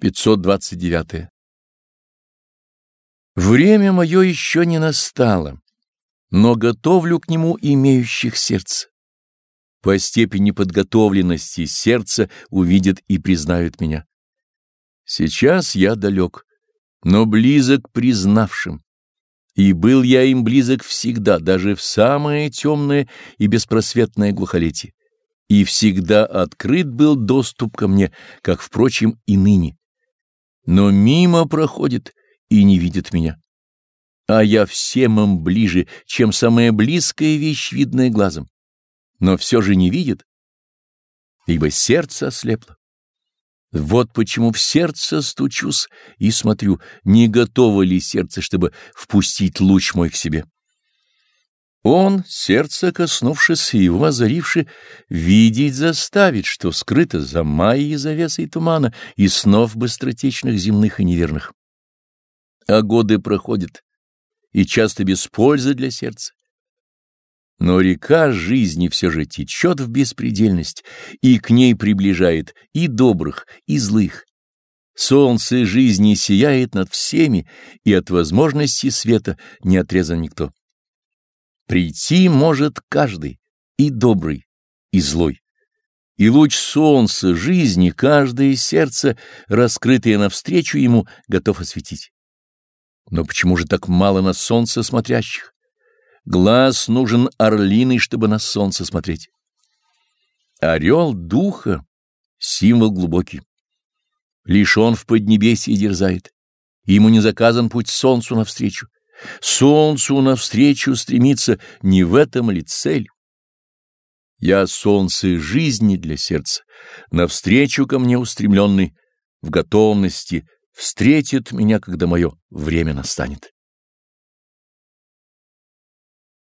529. Время мое еще не настало, но готовлю к нему имеющих сердце. По степени подготовленности сердца увидят и признают меня. Сейчас я далек, но близок признавшим. И был я им близок всегда, даже в самое темное и беспросветное глухолетие. И всегда открыт был доступ ко мне, как, впрочем, и ныне но мимо проходит и не видит меня. А я всем им ближе, чем самая близкая вещь, видная глазом. Но все же не видит, ибо сердце ослепло. Вот почему в сердце стучусь и смотрю, не готово ли сердце, чтобы впустить луч мой к себе. Он, сердце коснувшись и его озаривши, видеть заставит, что скрыто за майей завесой тумана и снов быстротечных земных и неверных. А годы проходят, и часто без пользы для сердца. Но река жизни все же течет в беспредельность и к ней приближает и добрых, и злых. Солнце жизни сияет над всеми, и от возможности света не отрезан никто. Прийти может каждый, и добрый, и злой. И луч солнца жизни каждое сердце, раскрытое навстречу ему, готов осветить. Но почему же так мало на солнце смотрящих? Глаз нужен орлиный, чтобы на солнце смотреть. Орел духа — символ глубокий. Лишь он в поднебесье дерзает. Ему не заказан путь солнцу навстречу. Солнцу навстречу стремиться не в этом ли цель? Я солнце жизни для сердца, навстречу ко мне устремленный, в готовности, встретит меня, когда мое время настанет.